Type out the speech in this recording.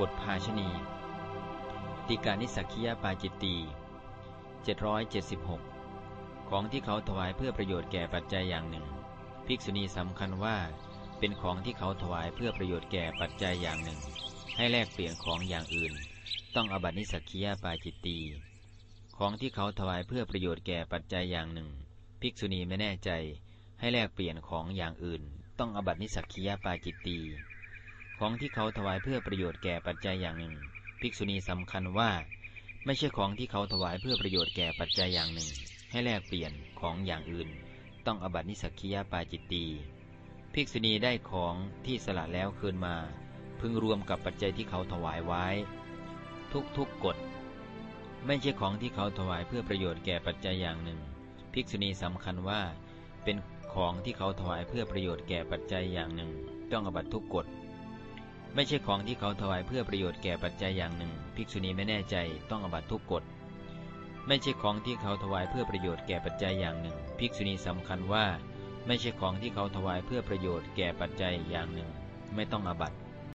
บทภาชณีติการนิสักคียปาจิตตี776 ของที่เขาถวายเพื่อประโยชน์แก่ปัจจัยอย่างหนึ่ง ภิกษุณีสำคัญว่าเป็นของที่เขาถวายเพื่อประโยชน์แก่ปัจจัยอย่างหนึ่ง ให้แลกเปลี่ยนของอย่างอื่น ต้องอบัตินิสักคียปาจิตตีของที่เขาถวายเพื่อประโยชน์แก่ปัจจัยอย่างหนึ่ง ภิกษุณีไม่แน่ใจ ให้แลกเปลี่ยนของอย่างอื่น ต้องอบัตินิสักคียปาจิตตี ของที่เขาถวายเพื่อประโยชน์แก่ปัจจัยอย่างหนึ่ง ภิกษุณีสำคัญว่า ไม่ใช่ของที่เขาถวายเพื่อประโยชน์แก่ปัจจัยอย่างหนึ่ง ให้แลกเปลี่ยนของอย่างอื่น ต้องอบัตินิสักคียปาจิตตีภิกษุณีได้ของที่สละแล้วคืนมา พึงรวมกับปัจจัยที่เขาถวายไว้ ทุกทุกกฎไม่ใช่ของที่เขาถวายเพื่อประโยชน์แก่ปัจจัยอย่างหนึ่ง ภิกษุณีสำคัญว่า เป็นของที่เขาถวายเพื่อประโยชน์แก่ปัจจัยอย่างหนึ่ง ต้องอบัตทุกกฎ ไม่ใช่ของที่เขาถวายเพื่อประโยชน์แก่ปัจจัยอย่างหนึ่ง ภิกษุณีไม่แน่ใจต้องอบัตทุกกฎ ไม่ใช่ของที่เขาถวายเพื่อประโยชน์แก่ปัจจัยอย่างหนึ่ง ภิกษุณีสำคัญว่า ไม่ใช่ของที่เขาถวายเพื่อประโยชน์แก่ปัจจัยอย่างหนึ่ง ไม่ต้องอบัติ